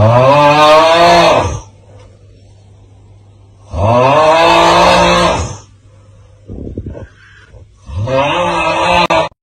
Oh! oh. oh.